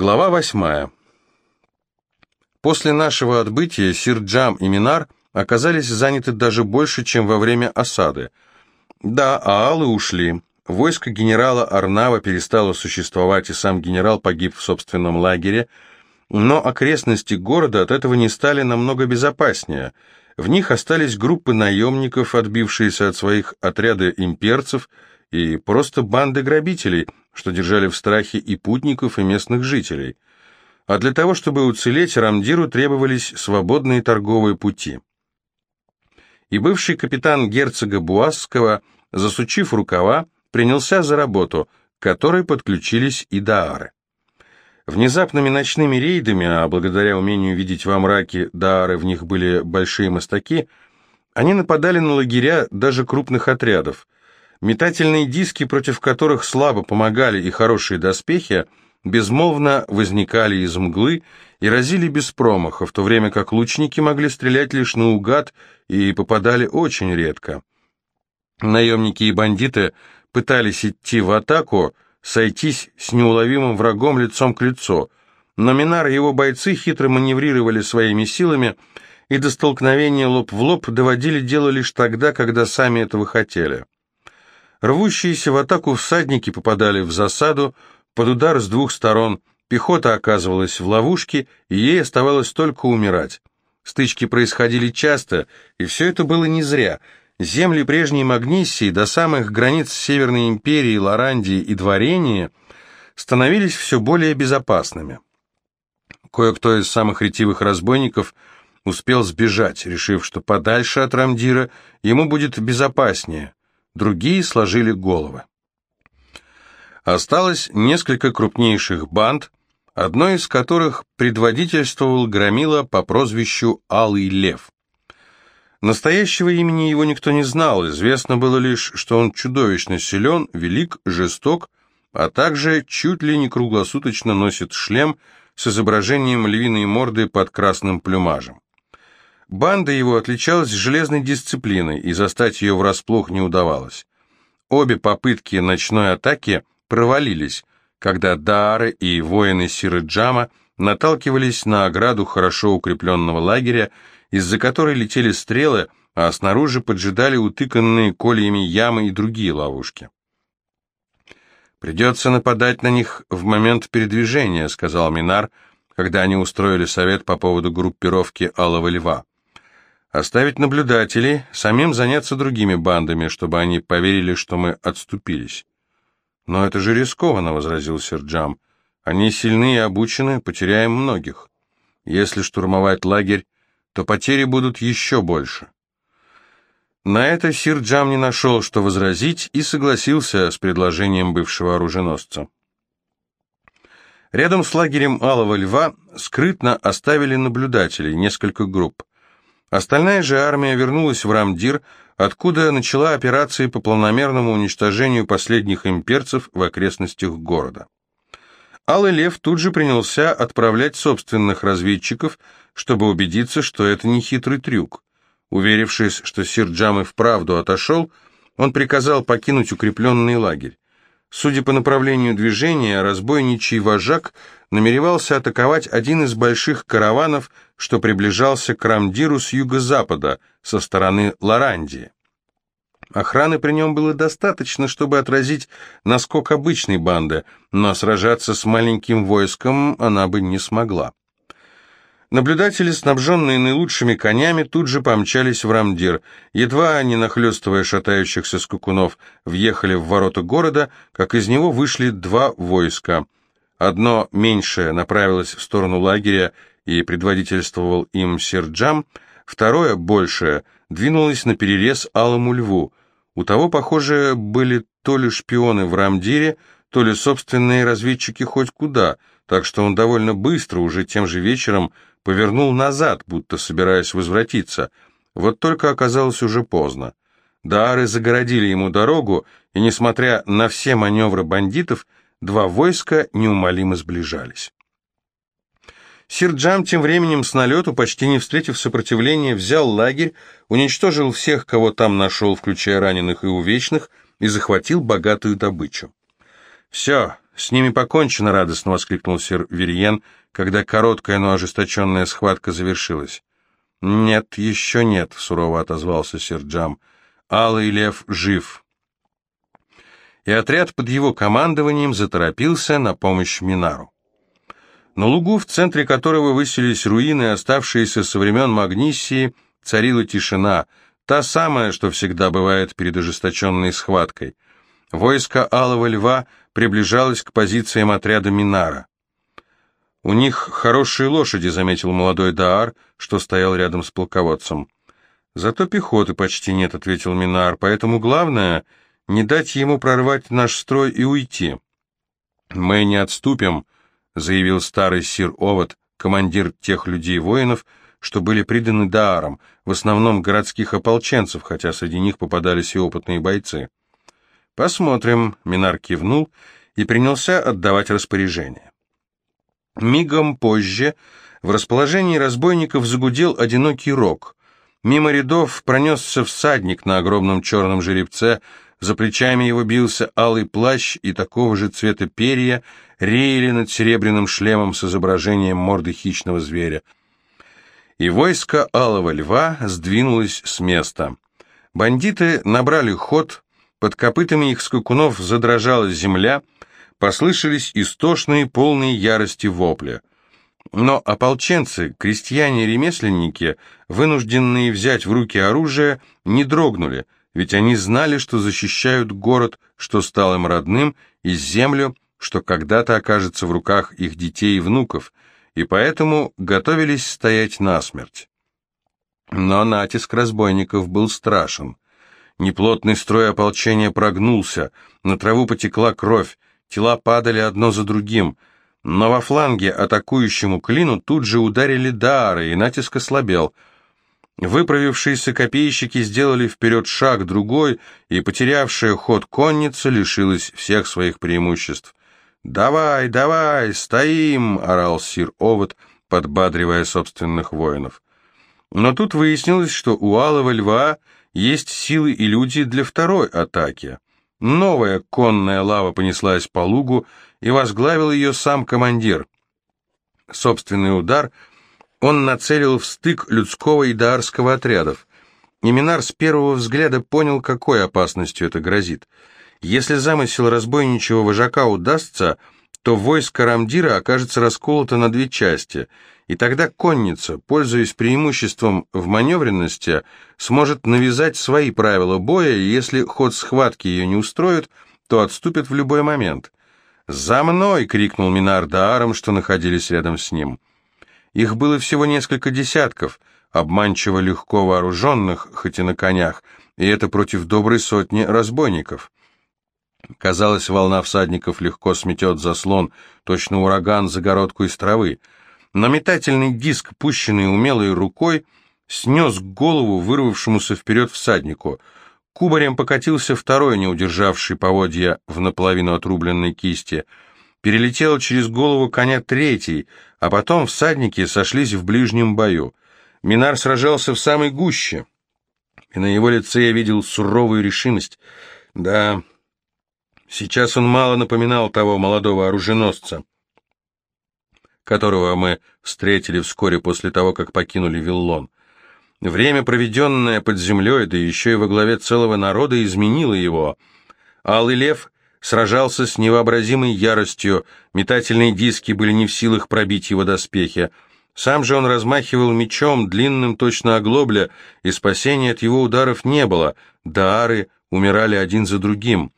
Глава восьмая. После нашего отбытия Сир Джам и Минар оказались заняты даже больше, чем во время осады. Да, аалы ушли. Войско генерала Арнава перестало существовать, и сам генерал погиб в собственном лагере, но окрестности города от этого не стали намного безопаснее. В них остались группы наемников, отбившиеся от своих отряда имперцев, и просто банды грабителей – что держали в страхе и путников, и местных жителей. А для того, чтобы уцелеть, Рамдиру требовались свободные торговые пути. И бывший капитан герцога Буасского, засучив рукава, принялся за работу, к которой подключились и Даары. Внезапными ночными рейдами, а благодаря умению видеть во мраке Даары в них были большие мостаки, они нападали на лагеря даже крупных отрядов – Метательные диски, против которых слабо помогали и хорошие доспехи, безмолвно возникали из мглы и разили без промаха, в то время как лучники могли стрелять лишь наугад и попадали очень редко. Наемники и бандиты пытались идти в атаку, сойтись с неуловимым врагом лицом к лицу, но Минар и его бойцы хитро маневрировали своими силами и до столкновения лоб в лоб доводили дело лишь тогда, когда сами этого хотели. Рвущиеся в атаку всадники попадали в засаду, под удар с двух сторон, пехота оказывалась в ловушке, и ей оставалось только умирать. Стычки происходили часто, и все это было не зря. Земли прежней Магниссии до самых границ Северной империи, Лорандии и Дворения становились все более безопасными. Кое-кто из самых ретивых разбойников успел сбежать, решив, что подальше от Рамдира ему будет безопаснее другие сложили головы. Осталось несколько крупнейших банд, одной из которых предводительствовал Громила по прозвищу Алый Лев. Настоящего имени его никто не знал, известно было лишь, что он чудовищно силен, велик, жесток, а также чуть ли не круглосуточно носит шлем с изображением львиной морды под красным плюмажем. Банда его отличалась железной дисциплиной, и застать ее врасплох не удавалось. Обе попытки ночной атаки провалились, когда Даары и воины Сиры-Джама наталкивались на ограду хорошо укрепленного лагеря, из-за которой летели стрелы, а снаружи поджидали утыканные кольями ямы и другие ловушки. «Придется нападать на них в момент передвижения», — сказал Минар, когда они устроили совет по поводу группировки Алого Льва. Оставить наблюдателей, самим заняться другими бандами, чтобы они поверили, что мы отступились. Но это же рискованно, возразил Серджам. Они сильны и обучены, потеряем многих. Если штурмовать лагерь, то потери будут еще больше. На это Сирджам не нашел, что возразить, и согласился с предложением бывшего оруженосца. Рядом с лагерем Алого Льва скрытно оставили наблюдателей, несколько групп. Остальная же армия вернулась в Рамдир, откуда начала операции по планомерному уничтожению последних имперцев в окрестностях города. Алый Лев тут же принялся отправлять собственных разведчиков, чтобы убедиться, что это не хитрый трюк. Уверившись, что сир Джам и вправду отошел, он приказал покинуть укрепленный лагерь. Судя по направлению движения, разбойничий вожак намеревался атаковать один из больших караванов, что приближался к Рамдиру с юго-запада, со стороны Лорандии. Охраны при нем было достаточно, чтобы отразить наскок обычной банды, но сражаться с маленьким войском она бы не смогла. Наблюдатели, снабженные наилучшими конями, тут же помчались в Рамдир. Едва они, нахлестывая шатающихся скукунов, въехали в ворота города, как из него вышли два войска. Одно, меньшее, направилось в сторону лагеря и предводительствовал им Серджам, второе, большее, двинулось на перерез Алому Льву. У того, похоже, были то ли шпионы в Рамдире, то ли собственные разведчики хоть куда, так что он довольно быстро, уже тем же вечером, повернул назад, будто собираясь возвратиться. Вот только оказалось уже поздно. Даары загородили ему дорогу, и, несмотря на все маневры бандитов, два войска неумолимо сближались. Сирджам тем временем с налету, почти не встретив сопротивления, взял лагерь, уничтожил всех, кого там нашел, включая раненых и увечных, и захватил богатую добычу. Все, «С ними покончено», — радостно воскликнул сир Верьен, когда короткая, но ожесточенная схватка завершилась. «Нет, еще нет», — сурово отозвался сир Джам. «Алый лев жив». И отряд под его командованием заторопился на помощь Минару. На лугу, в центре которого высились руины, оставшиеся со времен Магнисии, царила тишина, та самая, что всегда бывает перед ожесточенной схваткой. Войско Алого Льва приближалось к позициям отряда Минара. «У них хорошие лошади», — заметил молодой Даар, что стоял рядом с полководцем. «Зато пехоты почти нет», — ответил Минар, «поэтому главное — не дать ему прорвать наш строй и уйти». «Мы не отступим», — заявил старый сир Овод, командир тех людей-воинов, что были приданы Даарам, в основном городских ополченцев, хотя среди них попадались и опытные бойцы. «Посмотрим», — Минар кивнул и принялся отдавать распоряжение. Мигом позже в расположении разбойников загудел одинокий рог. Мимо рядов пронесся всадник на огромном черном жеребце, за плечами его бился алый плащ и такого же цвета перья реяли над серебряным шлемом с изображением морды хищного зверя. И войско алого льва сдвинулось с места. Бандиты набрали ход, под копытами их скакунов задрожала земля — послышались истошные, полные ярости вопли. Но ополченцы, крестьяне-ремесленники, вынужденные взять в руки оружие, не дрогнули, ведь они знали, что защищают город, что стал им родным, и землю, что когда-то окажется в руках их детей и внуков, и поэтому готовились стоять насмерть. Но натиск разбойников был страшен. Неплотный строй ополчения прогнулся, на траву потекла кровь, Тела падали одно за другим, но во фланге атакующему клину тут же ударили дары, и натиск ослабел. Выправившиеся копейщики сделали вперед шаг другой, и потерявшая ход конница лишилась всех своих преимуществ. «Давай, давай, стоим!» — орал сир Овод, подбадривая собственных воинов. Но тут выяснилось, что у Алого Льва есть силы и люди для второй атаки — Новая конная лава понеслась по лугу, и возглавил ее сам командир. Собственный удар он нацелил в стык людского и даарского отрядов. Неминар с первого взгляда понял, какой опасностью это грозит. Если замысел разбойничего вожака удастся, то войско Рамдира окажется расколото на две части — и тогда конница, пользуясь преимуществом в маневренности, сможет навязать свои правила боя, и если ход схватки ее не устроит, то отступит в любой момент. «За мной!» — крикнул Минар Даарам, что находились рядом с ним. Их было всего несколько десятков, обманчиво легко вооруженных, хоть и на конях, и это против доброй сотни разбойников. Казалось, волна всадников легко сметет заслон, точно ураган загородку из травы — но метательный диск, пущенный умелой рукой, снес голову вырвавшемуся вперед всаднику. Кубарем покатился второй, не удержавший поводья в наполовину отрубленной кисти. Перелетел через голову коня третий, а потом всадники сошлись в ближнем бою. Минар сражался в самой гуще, и на его лице я видел суровую решимость. Да, сейчас он мало напоминал того молодого оруженосца которого мы встретили вскоре после того, как покинули Виллон. Время, проведенное под землей, да еще и во главе целого народа, изменило его. Алый лев сражался с невообразимой яростью, метательные диски были не в силах пробить его доспехи. Сам же он размахивал мечом, длинным точно оглобля, и спасения от его ударов не было, даары умирали один за другим.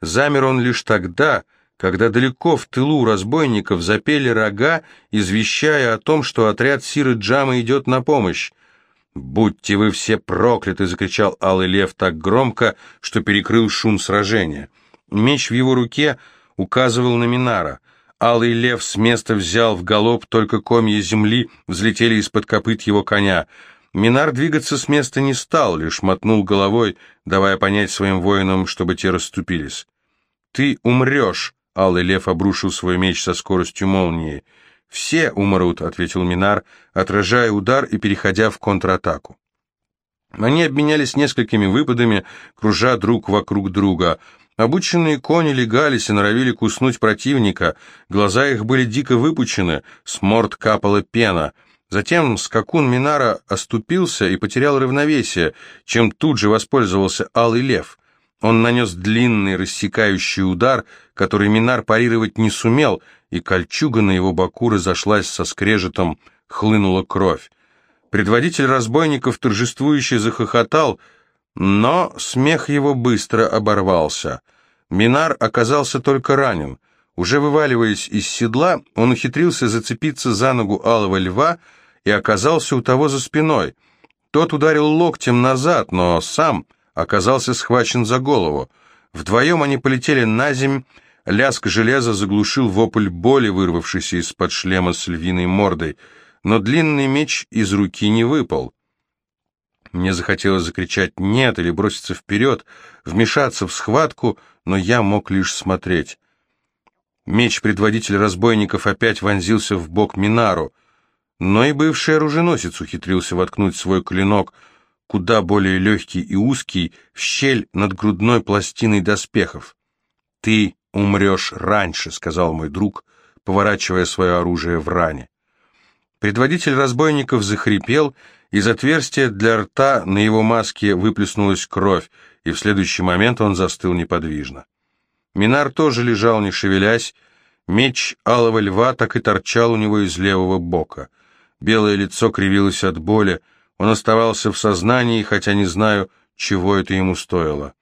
Замер он лишь тогда, когда далеко в тылу разбойников запели рога, извещая о том, что отряд Сиры Джама идет на помощь. «Будьте вы все прокляты!» — закричал Алый Лев так громко, что перекрыл шум сражения. Меч в его руке указывал на Минара. Алый Лев с места взял в галоп, только комья земли взлетели из-под копыт его коня. Минар двигаться с места не стал, лишь мотнул головой, давая понять своим воинам, чтобы те расступились. «Ты умрешь!» Алый лев обрушил свой меч со скоростью молнии. «Все умрут», — ответил Минар, отражая удар и переходя в контратаку. Они обменялись несколькими выпадами, кружа друг вокруг друга. Обученные кони легались и норовили куснуть противника, глаза их были дико выпучены, с морд капала пена. Затем скакун Минара оступился и потерял равновесие, чем тут же воспользовался Алый Лев. Он нанес длинный рассекающий удар, который Минар парировать не сумел, и кольчуга на его боку разошлась со скрежетом, хлынула кровь. Предводитель разбойников торжествующе захохотал, но смех его быстро оборвался. Минар оказался только ранен. Уже вываливаясь из седла, он ухитрился зацепиться за ногу алого льва и оказался у того за спиной. Тот ударил локтем назад, но сам оказался схвачен за голову. Вдвоем они полетели на земь, лязг железа заглушил вопль боли, вырвавшийся из-под шлема с львиной мордой — но длинный меч из руки не выпал. Мне захотелось закричать «нет» или броситься вперед, вмешаться в схватку, но я мог лишь смотреть. Меч предводителя разбойников опять вонзился в бок Минару, но и бывший оруженосец ухитрился воткнуть свой клинок, куда более легкий и узкий, в щель над грудной пластиной доспехов. «Ты умрешь раньше», — сказал мой друг, поворачивая свое оружие в ране. Предводитель разбойников захрипел, из отверстия для рта на его маске выплеснулась кровь, и в следующий момент он застыл неподвижно. Минар тоже лежал, не шевелясь, меч алого льва так и торчал у него из левого бока. Белое лицо кривилось от боли, он оставался в сознании, хотя не знаю, чего это ему стоило.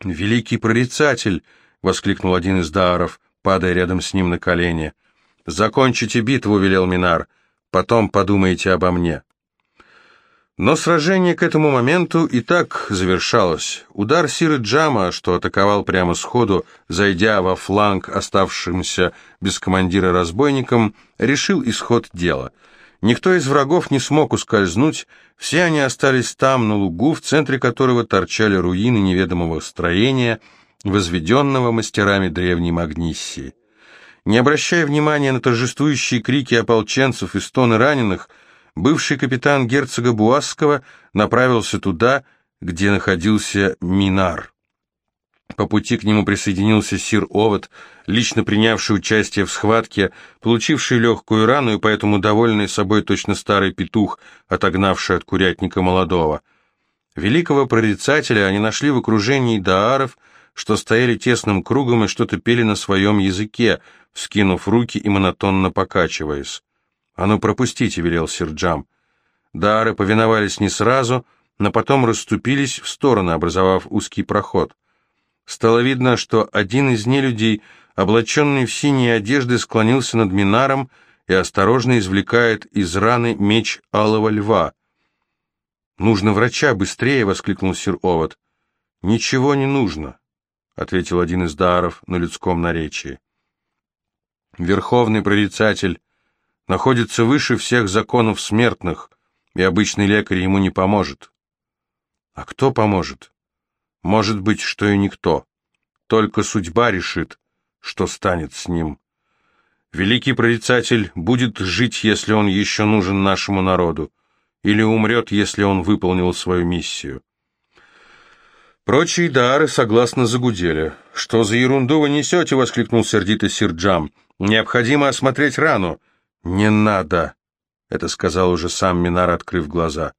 «Великий прорицатель!» — воскликнул один из дааров, падая рядом с ним на колени. «Закончите битву», — велел Минар, — «потом подумайте обо мне». Но сражение к этому моменту и так завершалось. Удар Сиры Джама, что атаковал прямо сходу, зайдя во фланг оставшимся без командира разбойникам, решил исход дела. Никто из врагов не смог ускользнуть, все они остались там, на лугу, в центре которого торчали руины неведомого строения, возведенного мастерами древней Магниссии. Не обращая внимания на торжествующие крики ополченцев и стоны раненых, бывший капитан герцога Буасского направился туда, где находился Минар. По пути к нему присоединился сир Овод, лично принявший участие в схватке, получивший легкую рану и поэтому довольный собой точно старый петух, отогнавший от курятника молодого. Великого прорицателя они нашли в окружении дааров, что стояли тесным кругом и что-то пели на своем языке, вскинув руки и монотонно покачиваясь. «А ну, пропустите», — велел Сирджам. Дары повиновались не сразу, но потом расступились в стороны, образовав узкий проход. Стало видно, что один из нелюдей, облаченный в синие одежды, склонился над Минаром и осторожно извлекает из раны меч алого льва. «Нужно врача, быстрее!» — воскликнул сир Овод. «Ничего не нужно», — ответил один из даров на людском наречии. Верховный прорицатель находится выше всех законов смертных, и обычный лекарь ему не поможет. А кто поможет? Может быть, что и никто. Только судьба решит, что станет с ним. Великий прорицатель будет жить, если он еще нужен нашему народу, или умрет, если он выполнил свою миссию. Прочие дары согласно загудели. «Что за ерунду вы несете?» — воскликнул сердито Сирджам. Необходимо осмотреть рану. Не надо, это сказал уже сам Минар, открыв глаза.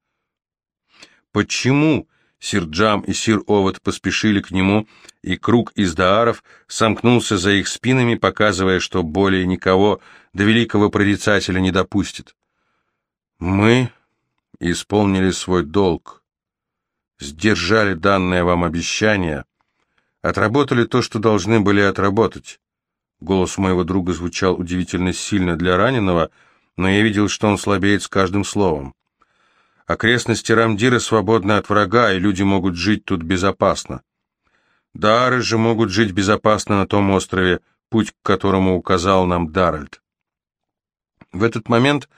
Почему? Сир Джам и Сир Овод поспешили к нему, и круг из дааров сомкнулся за их спинами, показывая, что более никого до великого прорицателя не допустит. Мы исполнили свой долг, сдержали данное вам обещание, отработали то, что должны были отработать. Голос моего друга звучал удивительно сильно для раненого, но я видел, что он слабеет с каждым словом. Окрестности Рамдира свободны от врага, и люди могут жить тут безопасно. Дары же могут жить безопасно на том острове, путь к которому указал нам Даральд. В этот момент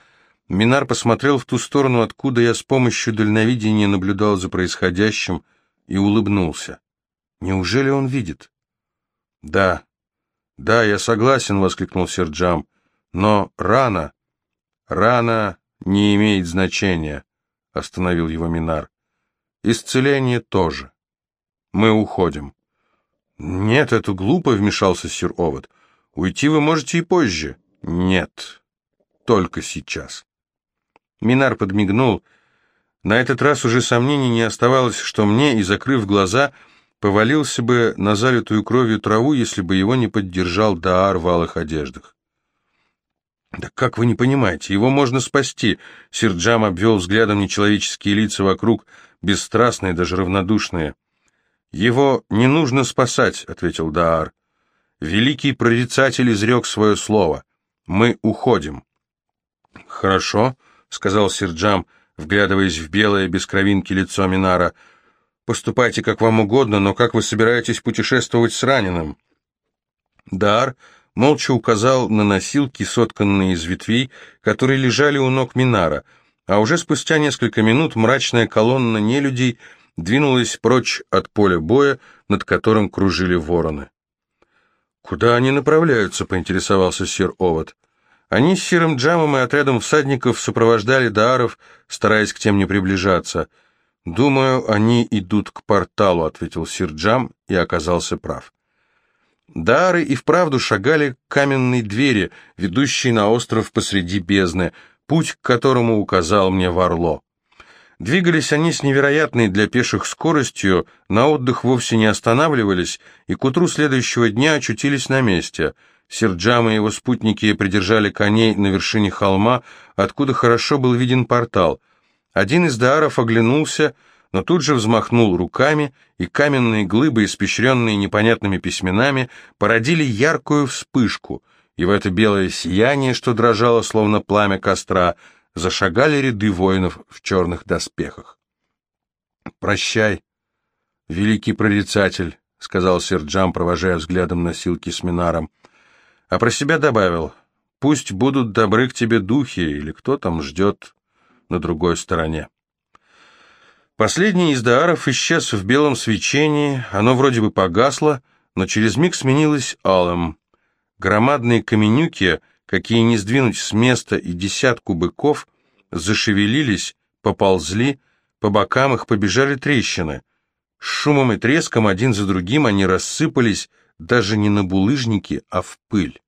Минар посмотрел в ту сторону, откуда я с помощью дальновидения наблюдал за происходящим, и улыбнулся. Неужели он видит? Да, «Да, я согласен», — воскликнул Серджам. «Но рана...» «Рана не имеет значения», — остановил его Минар. «Исцеление тоже. Мы уходим». «Нет, это глупо», — вмешался сир Овод. «Уйти вы можете и позже». «Нет, только сейчас». Минар подмигнул. На этот раз уже сомнений не оставалось, что мне, и закрыв глаза, повалился бы на залитую кровью траву, если бы его не поддержал Даар в алых одеждах. «Да как вы не понимаете, его можно спасти!» Сирджам обвел взглядом нечеловеческие лица вокруг, бесстрастные, даже равнодушные. «Его не нужно спасать», — ответил Даар. «Великий прорицатель изрек свое слово. Мы уходим». «Хорошо», — сказал Сирджам, вглядываясь в белое без кровинки лицо Минара. «Поступайте как вам угодно, но как вы собираетесь путешествовать с раненым?» Даар молча указал на носилки, сотканные из ветвей, которые лежали у ног Минара, а уже спустя несколько минут мрачная колонна нелюдей — двинулась прочь от поля боя, над которым кружили вороны. «Куда они направляются?» — поинтересовался сир Овод. Они с Сиром Джамом и отрядом всадников сопровождали Дааров, стараясь к тем не приближаться. «Думаю, они идут к порталу», — ответил Сир Джам и оказался прав. Даары и вправду шагали к каменной двери, ведущей на остров посреди бездны, путь к которому указал мне Варло. Двигались они с невероятной для пеших скоростью, на отдых вовсе не останавливались, и к утру следующего дня очутились на месте. Серджам и его спутники придержали коней на вершине холма, откуда хорошо был виден портал. Один из дааров оглянулся, но тут же взмахнул руками, и каменные глыбы, испещренные непонятными письменами, породили яркую вспышку, и в это белое сияние, что дрожало, словно пламя костра, зашагали ряды воинов в черных доспехах. «Прощай, великий прорицатель», — сказал Серджам, провожая взглядом носилки с Минаром, а про себя добавил, «Пусть будут добры к тебе духи, или кто там ждет на другой стороне». Последний из дааров исчез в белом свечении, оно вроде бы погасло, но через миг сменилось алым. Громадные каменюки — какие не сдвинуть с места и десятку быков, зашевелились, поползли, по бокам их побежали трещины. С шумом и треском один за другим они рассыпались даже не на булыжники, а в пыль.